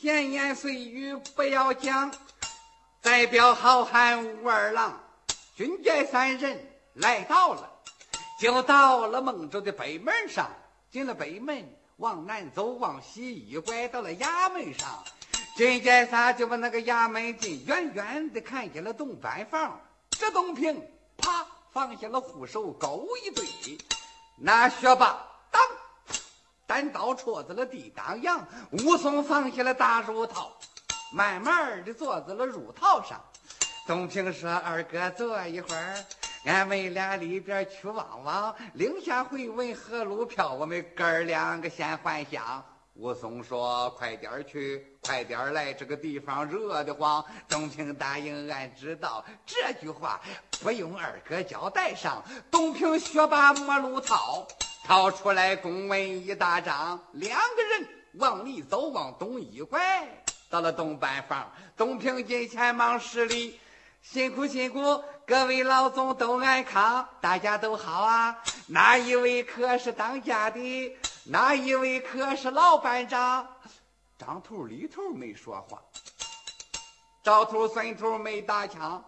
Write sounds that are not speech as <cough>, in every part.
闲言碎语不要讲。代表好汉武二郎，军寨三人来到了，就到了孟州的北门上。进了北门，往南走，往西一拐，到了衙门上。军寨三就把那个衙门进，远远的看见了东板房。这东平啪放下了护手，勾一对，那学霸单刀戳在了地当阳。武松放下了大褥套。慢慢的坐在了褥套上，东平说：“二哥坐一会儿，俺们俩里边去望望，零下回文河路票，我们哥儿两个先还乡。”武松说：“快点去，快点来，这个地方热得慌。”东平答应：“俺知道。”这句话不用二哥交代上。东平学把摸路套，掏出来公文一大张，两个人往里走，往东一拐。到了东板房，东平进前忙施礼，辛苦辛苦，各位老总都安康，大家都好啊。哪一位可是当家的？哪一位可是老班长？张头李头没说话，赵头孙头没打枪。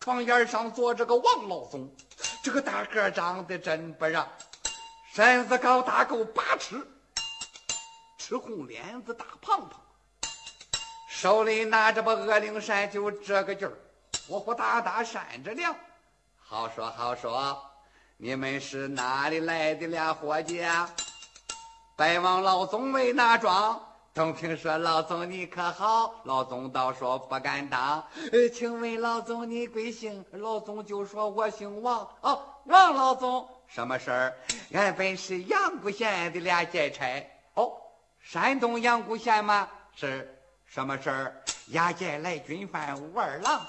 床沿上坐着个王老总，这个大个长得真不让，身子高大够八尺，赤红脸子大胖胖。手里拿着把恶灵扇，就这个劲儿，呼呼哒哒扇着凉。好说好说，你们是哪里来的俩伙计啊？拜望老总为哪庄？东平说：“老总你可好？”老总倒说：“不敢当。”呃，请问老总你贵姓？老总就说：“我姓王。”哦，王老总，什么事儿？俺本是阳谷县的俩劫差。哦，山东阳谷县吗？是。什么事儿？押解来军犯武二郎，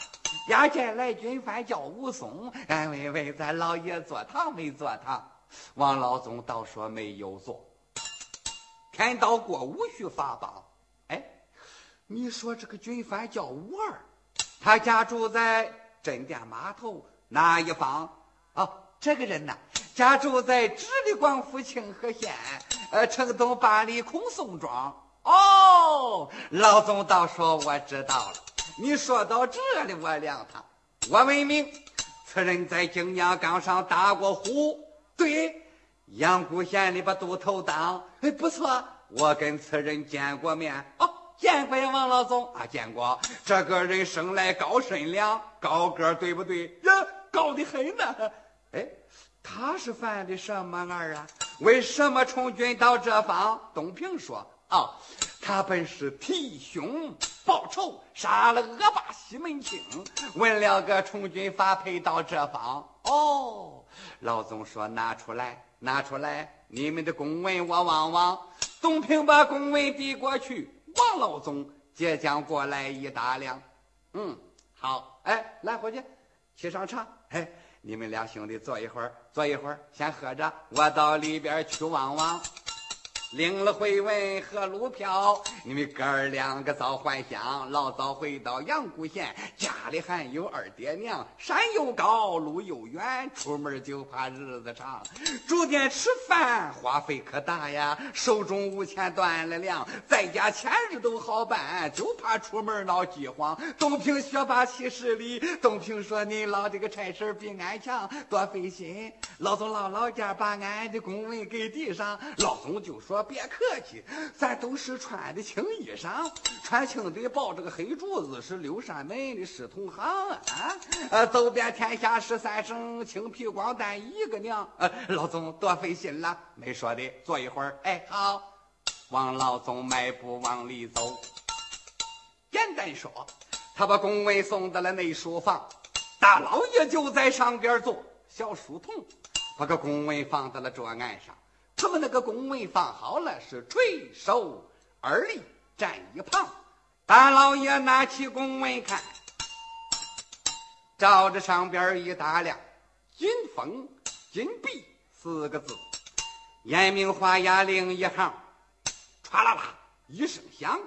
押解来军犯叫武松。俺问问咱老爷坐堂没坐堂？王老总倒说没有坐。天道过午须发榜。哎，你说这个军犯叫武二，他家住在镇店码头哪一方？哦，这个人呐，家住在直隶广府清河县，呃，城东八里孔宋庄。哦，老总倒说我知道了。你说到这里，我亮堂。我问明，此人在景阳冈上打过虎，对，阳谷县里把都头当。哎，不错，我跟此人见过面。哦，见过呀，王老总啊，见过。这个人生来高身量，高个，对不对？呀，高的很呢。哎，他是犯的什么案啊？为什么从军到这方？东平说。啊，他本是替兄报仇，杀了恶霸西门庆，问了个从军发配到这方。哦，老总说拿出来，拿出来，你们的公文我望望。东平把公文递过去，王老总即将过来一打量，嗯，好，哎，来伙计，沏上茶。哎，你们俩兄弟坐一会儿，坐一会儿，先喝着，我到里边去望望。领了回文和路票，你们哥儿两个早还乡，老早回到阳谷县，家里还有二爹娘。山又高，路又远，出门就怕日子长。住店吃饭花费可大呀，手中无钱断了粮，在家钱日都好办，就怕出门闹饥荒。东平学霸七十里，东平说：“你老这个差事比俺强，多费心。”老总老老家把俺的公文给递上，老总就说。别客气，咱都是穿的青衣裳，穿青的抱着个黑柱子，是六扇门的师同行啊！呃，走遍天下十三省，青皮光蛋一个娘。呃，老总多费心了，没说的，坐一会儿。哎，好。王老总迈步往里走，简单说，他把公文送到了内书房，大老爷就在上边坐，小书童把个公文放到了桌案上。他们那个公文放好了，是垂手而立，站一旁。大老爷拿起公文看，照着上边一打量，“金封金碧”四个字，严明画押另一行，唰啦啦一声响，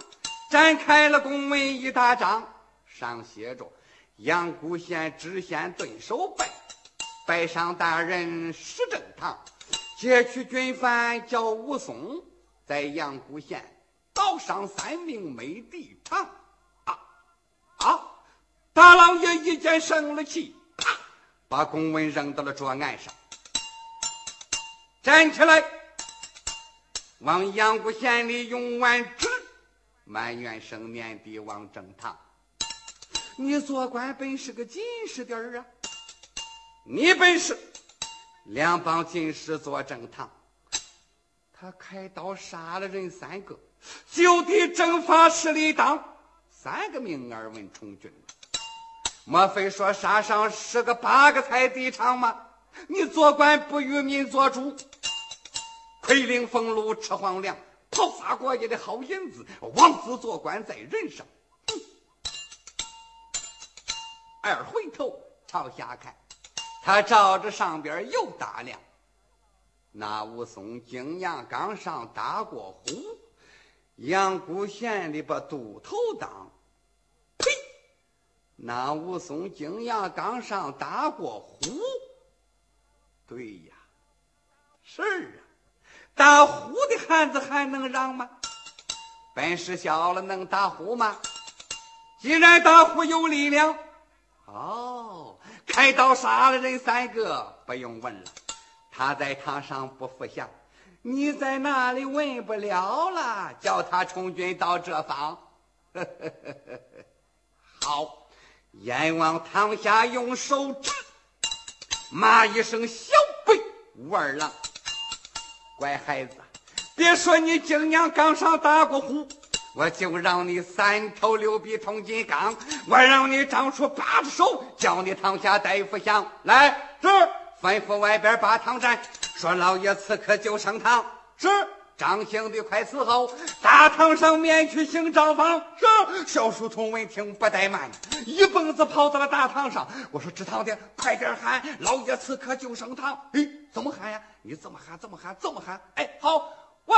展开了公文一大张，上写着：“阳谷县知县顿首拜，拜上大人石正堂。”劫取军犯叫武松，在阳谷县刀上三名美地场。啊啊！大老爷一见生了气，啪，把公文扔到了桌案上，站起来，往阳谷县里用完纸，埋怨生面的往正堂。你做官本是个紧实点儿啊！你本是两帮进士做正堂，他开刀杀了人三个，就地正法十里当三个命儿文充军。莫非说杀上十个八个才地场吗？你做官不与民做主，亏领俸禄吃皇粮，讨伐国家的好银子，枉自做官在人上。二回头朝下看，他照着上边又打量。那武松景阳冈上打过虎，阳谷县里把都头当。呸！那武松景阳冈上打过虎。对呀，是啊，打虎的汉子还能让吗？本事小了能打虎吗？既然打虎有力量。哦，开刀杀了人三个，不用问了。他在堂上不服降，你在那里问不了了。叫他充军到这方。<laughs> 好，阎王堂下用手指骂一声：“小辈武二郎，乖孩子，别说你今年刚上打过虎。”我就让你三头六臂通金刚，我让你长出八只手，叫你堂下大夫降。来，是吩咐外边把堂站，说老爷此刻就升堂。是张兴的快伺候，大堂上面去行招房。是小书童闻听不怠慢，一蹦子跑到了大堂上。我说知堂的，快点喊老爷此刻就升堂。哎，怎么喊呀？你怎么喊？怎么喊？怎么喊？哎，好，喂。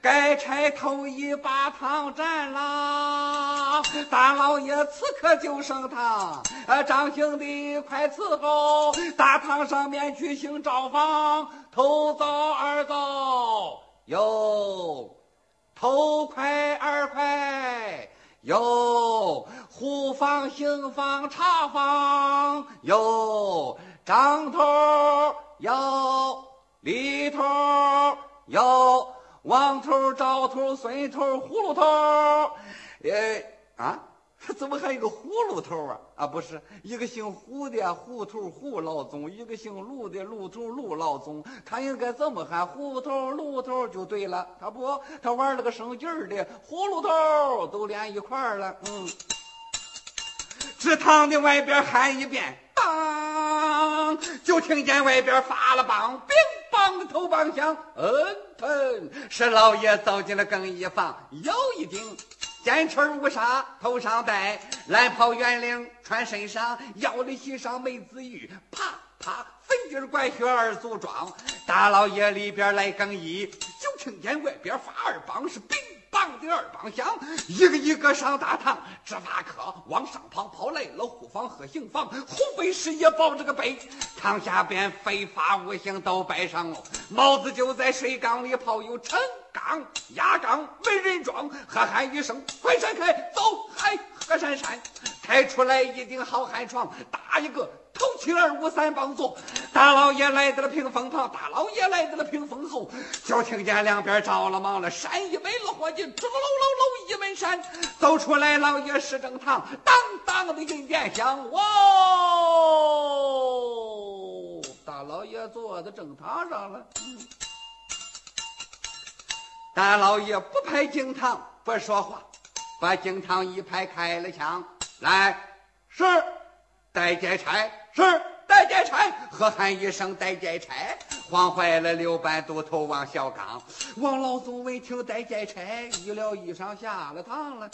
该差头一把堂占啦！大老爷此刻就升堂，啊，张兄弟快伺候，大堂上面举行招房，头早二早哟，头快二快哟，户房刑房茶房哟，张头哟，里头哟。王头、赵头、孙头、葫芦头，呃啊，<laughs> 怎么还有个葫芦头啊？啊，不是一个姓胡的胡头胡老总，一个姓卢的卢头卢老总，他应该怎么喊？胡头、卢头就对了。他不，他玩了个生劲儿的葫芦头，都连一块儿了。嗯，池塘的外边喊一遍，当，就听见外边发了棒，乒棒子头棒响，嗯。哼！是老爷走进了更衣房，有一顶尖翅乌纱头上戴，蓝袍圆领穿身上，腰里系上梅子玉，啪啪粉底管靴二组装。大老爷里边来更衣，就听见外边发二棒是兵。棒的二棒响，一个一个上大堂，执法科往上跑，跑来了护房和刑房，湖北师爷抱着个背，堂下边非法无形都摆上了，帽子就在水缸里泡，有陈缸、压缸，没人装，喝喊一声，快闪开，走，嗨，何闪闪，抬出来一顶好汉床，打一个。头七二五三帮坐，大老爷来到了屏风旁，大老爷来到了屏风后，就听见两边着了忙了，山一没了伙计，吱喽喽喽一门闪，走出来老爷是正堂，当当的银殿响，哇！大老爷坐在正堂上了，大老爷不拍惊堂，不说话，把惊堂一拍，开了枪，来，是。带劫差是带劫差，喝喊一声带劫差，慌坏了刘班都头王小刚。王老总闻听带劫差，一撩衣裳下了堂了，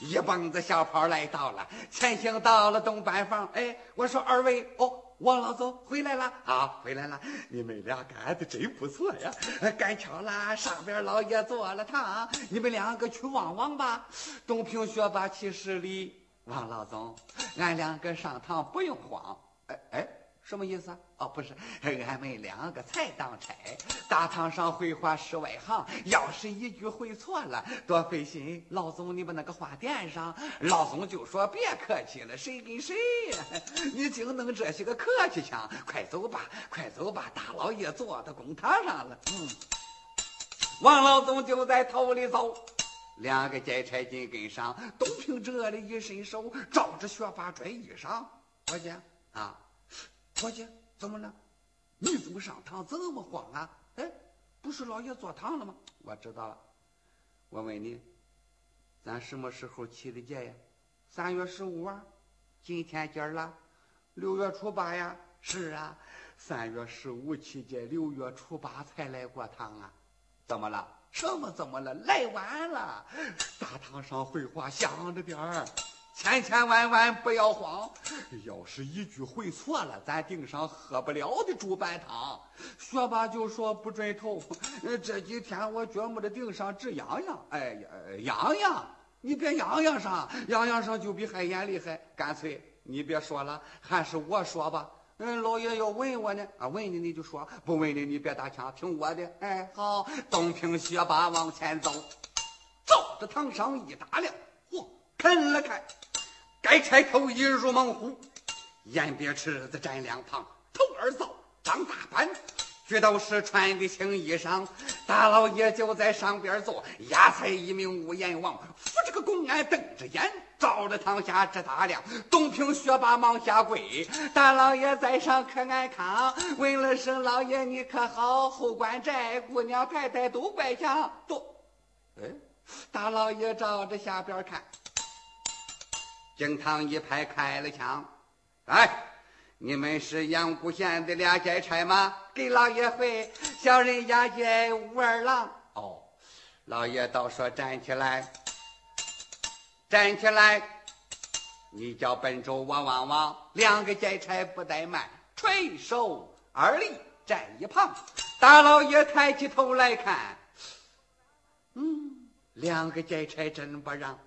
一蹦子小跑来到了，前行到了东板房。哎，我说二位哦，王老总回来了啊，回来了，你们俩干的真不错呀，赶巧了，上边老爷坐了堂，你们两个去望望吧。东平学霸七十里。王老总，俺两个上堂不用慌。哎哎，什么意思？哦，不是，俺们两个才当差，大堂上回话是外行，要是一句回错了，多费心。老总，你把那个话垫上。老总就说别客气了，谁跟谁呀？你净弄这些个客气腔，快走吧，快走吧，大老爷坐到公堂上了。嗯，王老总就在头里走，两个劫差紧跟上。东平这里一伸手，照着学霸拽衣裳，伙计啊。伙计，怎么了？你怎么上堂这么慌啊？哎，不是老爷坐堂了吗？我知道了。我问你，咱什么时候起的节呀？三月十五啊。今天今了，六月初八呀。是啊，三月十五起戒，六月初八才来过堂啊。怎么了？什么怎么了？来晚了。大堂上会话想着点儿。千千万万不要慌，要是一句回错了，咱顶上喝不了的猪板汤。学霸就说不准头。这几天我觉摸着顶上直痒痒，哎呀，痒痒！你别痒痒上，痒痒上就比海眼厉害。干脆你别说了，还是我说吧。嗯，老爷要问我呢，啊，问你你就说，不问你你别打枪，听我的。哎，好，东平学霸往前走，照着堂上一打量，嚯，看了看。该差头一入猛虎，眼别池子站两旁，头二灶张大板，举刀是穿的青衣裳，大老爷就在上边坐，压菜一名五阎王，扶着个公安瞪着眼，照着堂下直打量。东平学霸忙下跪，大老爷在上可安康，问了声老爷你可好？后官寨姑娘太太都怪强，都，哎，大老爷照着下边看。惊堂一拍开了枪，哎，你们是阳谷县的俩劫差吗？给老爷回，小人押解武二郎。哦，老爷倒说站起来，站起来，你叫本州我望望。两个劫差不怠慢，垂手而立，站一旁。大老爷抬起头来看，嗯，两个劫差真不让。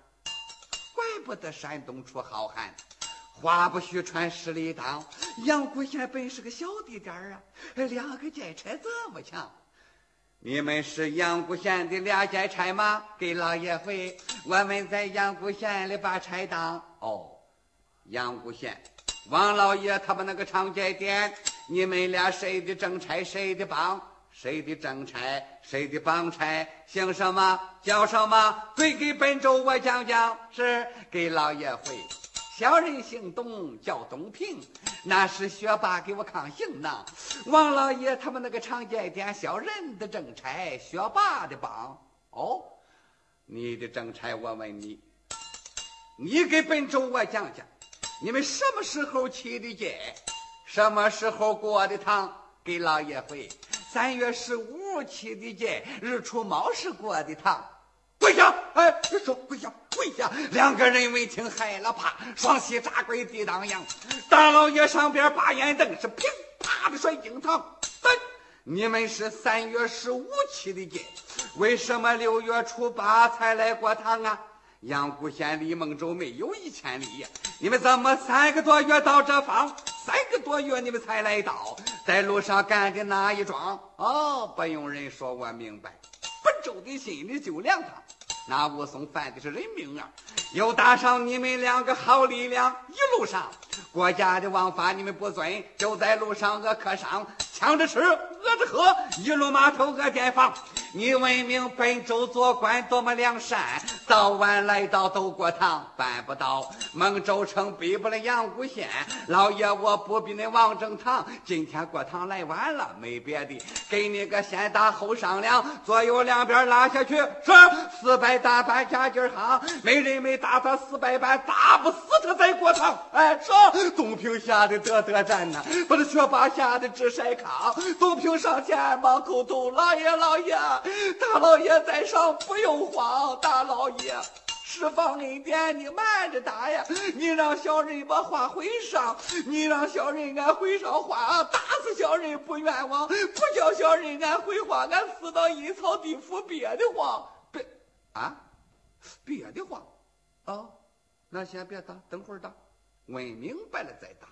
怪不得山东出好汉，话不虚传十里当。阳谷县本是个小地点儿啊，两个劫差这么强。你们是阳谷县的俩劫差吗？给老爷回，我们在阳谷县里把差当。哦，阳谷县，王老爷他们那个长街店，你们俩谁的正差，谁的帮？谁的正差，谁的帮差，姓什么叫什么？对给本州我讲讲。是给老爷回。小人姓董，叫东平，那是学霸给我抗刑呢。王老爷他们那个长街店，小人的正差，学霸的帮。哦，你的正差，我问你，你给本州我讲讲，你们什么时候起的节？什么时候过的堂？给老爷回。三月十五起的节，日出卯时过的堂。跪下！哎，你说跪下，跪下！两个人闻听害了怕，双膝扎跪地当阳。大老爷上边把眼瞪，是噼啪的摔惊堂。哎，你们是三月十五起的节，为什么六月初八才来过堂啊？阳谷县离孟州没有一千里，你们怎么三个多月到这方？三个多月你们才来到，在路上干的哪一桩？哦，不用人说，我明白。本州的心里就凉堂，那武松犯的是人命啊！又搭上你们两个好力量，一路上国家的王法你们不遵，就在路上饿客商，抢着吃，饿着喝，一路码头饿店房。你闻名本州做官多么良善，早晚来到都过堂，办不到。孟州城比不了阳谷县，老爷我不比那王正堂。今天过堂来晚了，没别的，给你个先打后商量，左右两边拉下去，是四百大板加劲儿哈，没人没打他四百板，打不死他再过堂。哎，说东平吓得得得战呐，把这雪霸吓得直晒炕。东平上前忙叩头，老爷老爷。大老爷在上，不用慌。大老爷，释放恩典，你慢着打呀！你让小人把话回上，你让小人俺回上话，打死小人不冤枉，不叫小人俺回话，俺死到阴曹地府憋得慌。别啊，憋得慌。哦，那先别打，等会儿打，问明白了再打。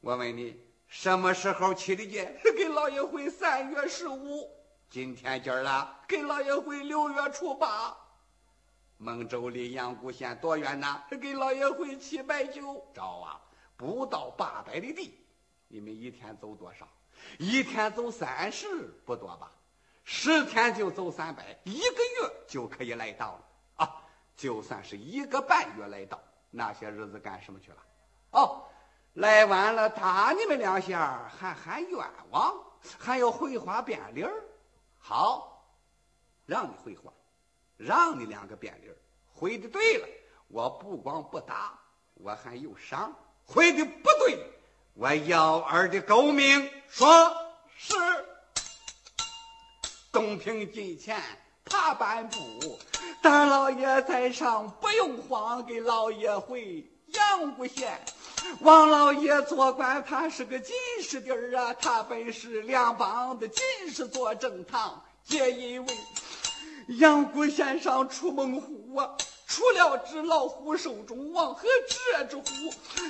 我问你，什么时候起的节？<laughs> 给老爷回三月十五。今天今儿了，给老爷回六月初八。孟州离阳谷县多远呢？给老爷回七百九。找啊，不到八百里地。你们一天走多少？一天走三十，不多吧？十天就走三百，一个月就可以来到了啊！就算是一个半月来到，那些日子干什么去了？哦，来晚了打你们两下，还喊冤枉，还要回话变理儿。好，让你回话。让你两个变理儿，回的对了，我不光不打，我还有赏；回的不对，我幺儿的狗命。说是东平近前爬半步，大老爷在上不用慌，给老爷回阳谷县。王老爷做官，他是个进士弟儿啊，他本是两帮的进士做正堂，皆因为。阳谷先生出猛虎啊！除了只老虎手中王和这只虎，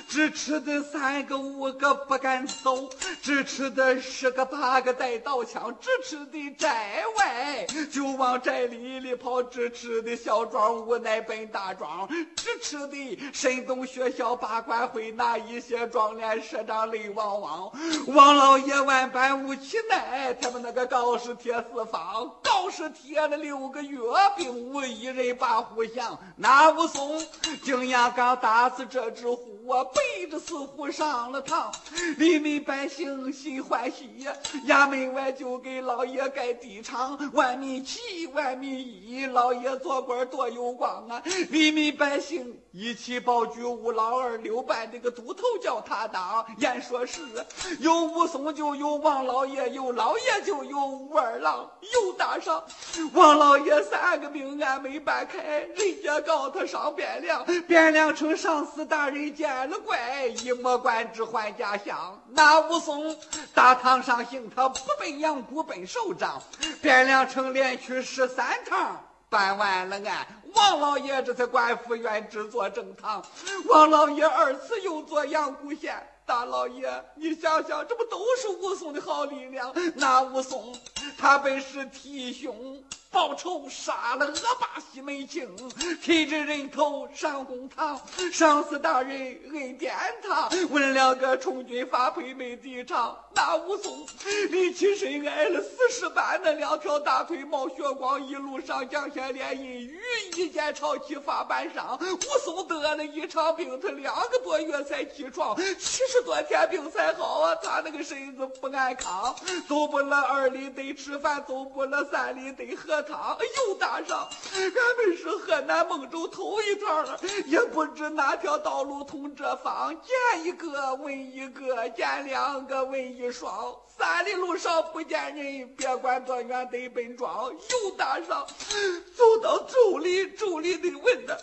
只吃的三个五个不敢走，只吃的十个八个带刀枪，只吃的寨外就往寨里里跑，只吃的小庄无奈奔大庄，只吃的神东学校八官会那一些壮脸社长泪汪汪。王老爷万般无其奈，他们那个告示贴四方，告示贴了六个月，并无一人把虎降。那武松竟然刚打死这只虎啊，背着死虎上了堂，黎民百姓心欢喜呀。衙门外就给老爷盖地场，万民齐，万民一，老爷做官多有光啊。黎民百姓一起保举武老二，六班这个都头叫他当。言说是有武松就有王老爷，有老爷就有武二郎，又打赏。王老爷三个命案没办开，人家。告他上汴梁，汴梁城上司大人见了怪，一莫官职还家乡。那武松大堂上刑，他不奔阳谷奔首长。汴梁城连去十三趟，办完了案，王老爷这才官复原职做正堂。王老爷二次又做阳谷县。大老爷，你想想，这不都是武松的好力量？那武松，他本是替兄报仇，杀了恶霸西门庆，提着人头上公堂，上司大人恩典他，问了个充军发配没地场。那武松立起身挨了。四十板，那两条大腿冒血光，一路上降下连阴雨，一剑朝起发半伤。武松得了一场病，他两个多月才起床。七十多天病才好啊！他那个身子不安康，走不了二里得吃饭，走不了三里得喝汤。又打上，俺们是河南孟州头一庄了，也不知哪条道路通这方。见一个问一个，见两个问一双。三里路上不见人，别管多远得奔庄。又打上，走到州里，州里得问的；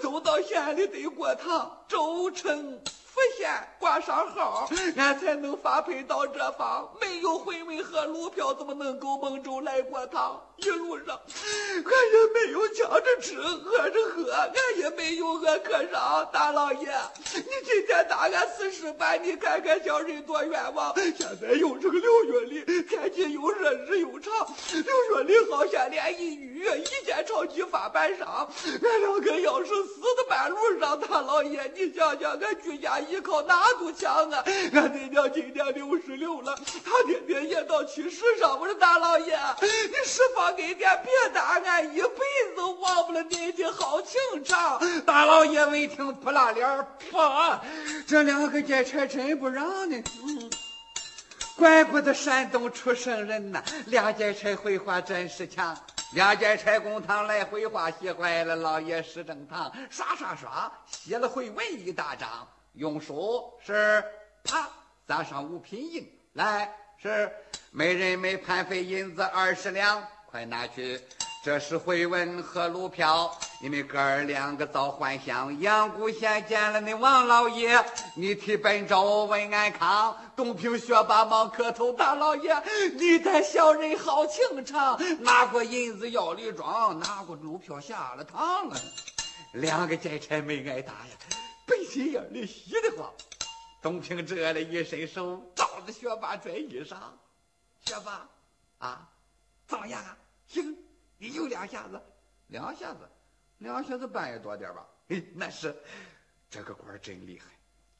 走到县里得过堂。州城。府县挂上号，俺才能发配到这方。没有回文和路票，怎么能够蒙州来过堂？一路上，俺也没有抢着吃，喝着喝，俺也没有饿渴上。大老爷，你今天打俺四十板，你看看小人多冤枉。现在又是个六月里，天气又热，日又长。六月里好像连一雨，一见潮起发半伤。俺两个要是死在半路上，大老爷，你想想，俺居家。依靠哪堵墙啊？俺爹娘今年六十六了，他爹爹也到七十上。我说大老爷，你释放给点别打，俺一辈子忘不了您的好情长。大老爷闻听不拉脸，啪！这两个劫差真不让呢。嗯，怪不得山东出生人呐，俩劫差会话真是强。两劫差公堂来回话，写坏了老爷石正堂，刷刷刷写了回文一大张。用书是啪砸上五品银，来是每人每盘费银子二十两，快拿去。这是回文和路票，你们哥儿两个早还乡。阳谷县见了那王老爷，你替本州问安康。东平学霸忙磕头，大老爷，你待小人好情长，拿过银子要礼装，拿过路票下了堂了。两个劫差没挨打呀。背心眼里稀得慌，东平这的一伸手，照着学霸拽衣裳。学霸，啊，怎么样啊？行，你有两下子，两下子，两下子半夜多点吧？嘿，那是，这个官真厉害。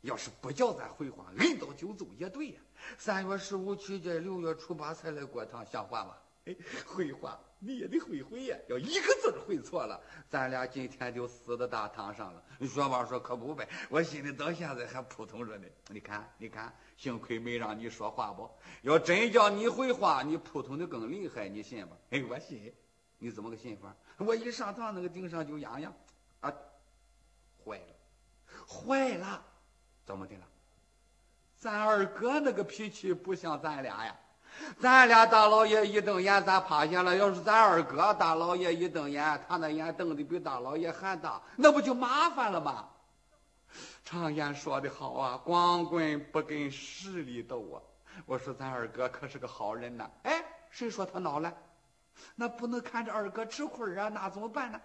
要是不叫咱回话，摁到九走也对呀。三月十五去见，六月初八才来过堂，像话吗？哎，回话。你也得会会呀！要一个字会错了，咱俩今天就死在大堂上了。学宝说：“可不呗，我心里到现在还扑通着呢。你看，你看，幸亏没让你说话不？要真叫你会话，你扑通的更厉害，你信吧？哎，我信。你怎么个信法？我一上堂，那个顶上就痒痒，啊，坏了，坏了，怎么的了？咱二哥那个脾气不像咱俩呀。” <laughs> 咱俩大老爷一瞪眼，咱趴下了。要是咱二哥大老爷一瞪眼，他那眼瞪得比大老爷还大，那不就麻烦了吗？常言说得好啊，光棍不跟势力斗啊。我说咱二哥可是个好人呐。哎，谁说他孬了？那不能看着二哥吃亏啊，那怎么办呢？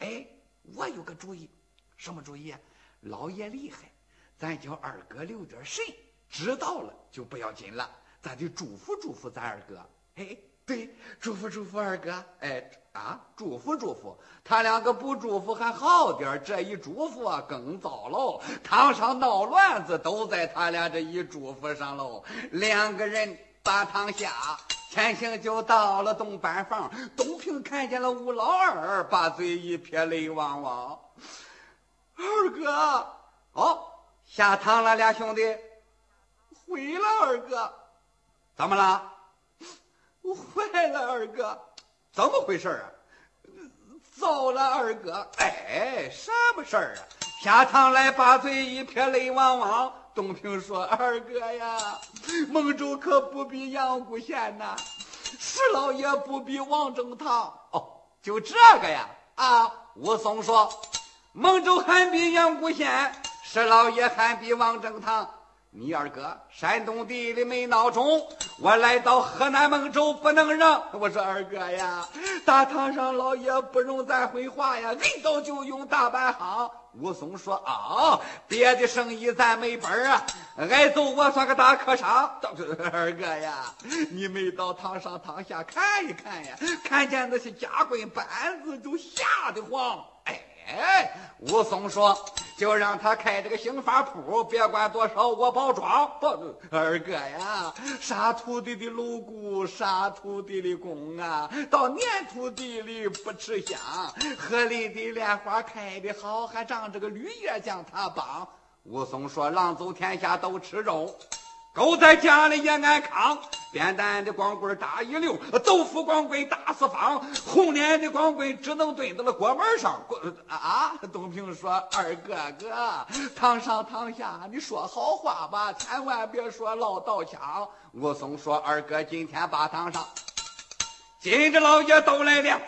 哎，我有个主意，什么主意？老爷厉害，咱叫二哥留点神，知道了就不要紧了。咱得祝福祝福咱二哥，哎，对，祝福祝福二哥，哎啊，祝福祝福，他两个不祝福还好点这一祝福啊更糟喽，堂上闹乱子都在他俩这一祝福上喽。两个人把堂下，前行就到了东班房，东平看见了吴老二，把嘴一撇，泪汪汪。二哥，哦，下堂了，俩兄弟，回了，二哥。怎么了？坏了，二哥，怎么回事啊？糟了，二哥！哎，什么事儿啊？下堂来，把嘴一撇，泪汪汪。东平说：“二哥呀，孟州可不比阳谷县呐，石老爷不比王正堂。哦，就这个呀？啊，武松说，孟州还比阳谷县，石老爷还比王正堂。”你二哥山东地里没闹钟，我来到河南孟州不能让。我说二哥呀，大堂上老爷不容咱回话呀，领导就用大板行。武松说啊，别的生意咱没本儿啊，挨揍我算个大客商。二哥呀，你没到堂上堂下看一看呀，看见那些夹棍板子就吓得慌。哎，武松说：“就让他开这个刑法铺，别管多少，我包装。”不，二哥呀，杀徒弟的露骨，杀徒弟的功啊，到撵徒弟里不吃香。河里的莲花开的好，还长这个绿叶将他帮。武松说：“狼走天下都吃肉。”狗在家里也安康，扁担的光棍打一溜，豆腐光棍打四方，红脸的光棍只能蹲到了锅门上。啊！东平说：“二哥哥，堂上堂下，你说好话吧，千万别说唠叨腔。”武松说：“二哥，今天把堂上。”今着老爷都来了，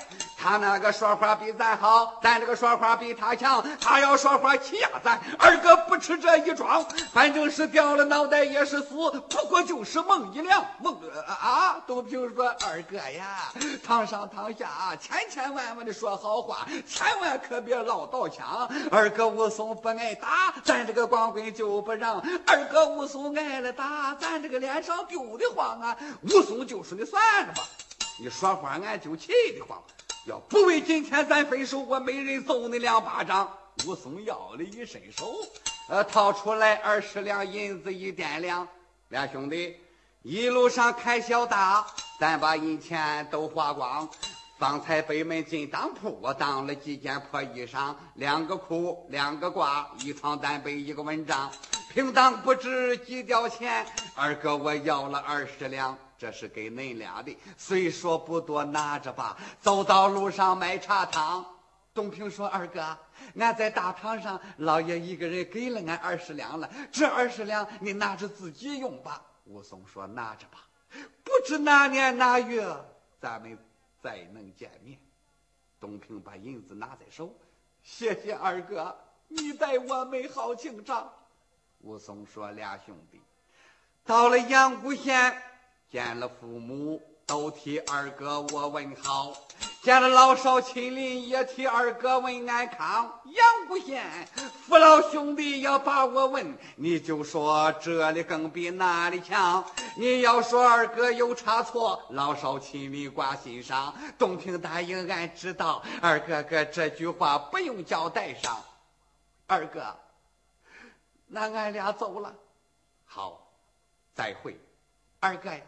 他那个说话比咱好，咱这个说话比他强。他要说话欺压咱，二哥不吃这一桩，反正是掉了脑袋也是死，不过就是梦一凉。梦啊！东平说：“二哥呀，堂上堂下，千千万万的说好话，千万可别唠叨腔。二哥武松不挨打，咱这个光棍就不让。二哥武松挨了打，咱这个脸上丢的慌啊。武松就说：“你算了吧。”你说话俺就气的慌，要不为今天咱分手，我没人揍你两巴掌。武松腰里一伸手，呃，掏出来二十两银子一掂量，俩兄弟一路上开销大，咱把银钱都花光。方才北门进当铺，我当了几件破衣裳，两个裤，两个褂，一床单被，一个蚊帐，平当不知几吊钱。二哥，我要了二十两。这是给恁俩的，虽说不多，拿着吧。走到路上买茶汤。东平说：“二哥，俺在大堂上，老爷一个人给了俺二十两了，这二十两你拿着自己用吧。”武松说：“拿着吧，不知哪年哪月咱们再能见面。”东平把银子拿在手，谢谢二哥，你待我们好情长。武松说：“俩兄弟到了阳谷县。”见了父母，都替二哥我问好。见了老少亲邻，也替二哥问安康。杨谷县父老兄弟要把我问，你就说这里更比那里强。你要说二哥有差错，老少亲邻挂心上。东平答应，俺知道。二哥哥这句话不用交代上。二哥，那俺俩走了。好，再会。二哥呀。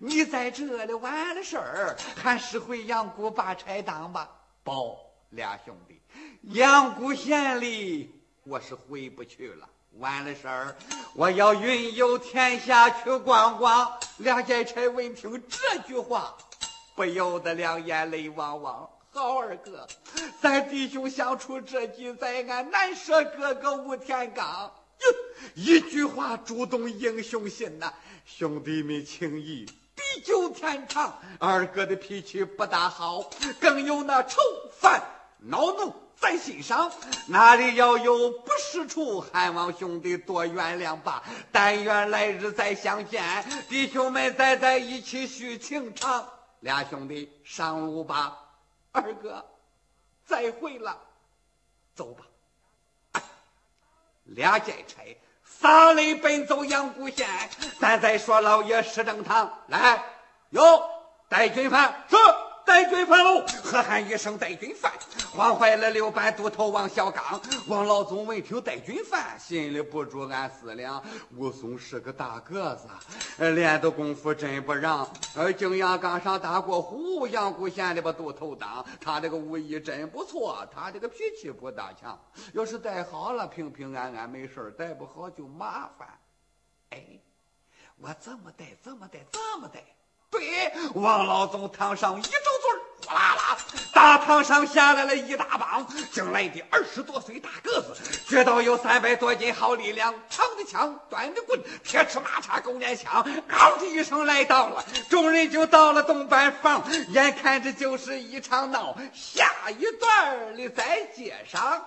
你在这里完了事儿，还是回阳谷把差当吧。不，俩兄弟，阳谷县里我是回不去了。完了事儿，我要云游天下去逛逛。俩劫差闻听这句话，不由得两眼泪汪汪。好二哥，咱弟兄相处这几载，俺难舍哥哥吴天刚。一句话触动英雄心呐。兄弟们情谊地久天长，二哥的脾气不大好，更有那愁烦恼怒在心上，哪里要有不是处，还望兄弟多原谅吧。但愿来日再相见，弟兄们再在一起叙情长。俩兄弟上路吧，二哥再会了，走吧。俩解差。撒泪奔走阳谷县，咱再说老爷石正堂来，有，带军犯是。带军犯喽！喝喊一声带军犯，慌坏了六班都头王小刚。王老总闻听带军犯，心里不住暗思量：武松是个大个子，练的功夫真不让。而景阳冈上打过虎，阳谷县的把都头当。他这个武艺真不错，他这个脾气不大强。要是带好了，平平安安没事带不好就麻烦。哎，我怎么带？怎么带？怎么带？对，王老总堂上一照嘴呼啦啦，大堂上下来了一大帮，进来的二十多岁大个子，觉到有三百多斤好力量，长的枪，短的棍，铁尺马叉狗撵枪，嗷的一声来到了，众人就到了东板房，眼看着就是一场闹，下一段的在街上。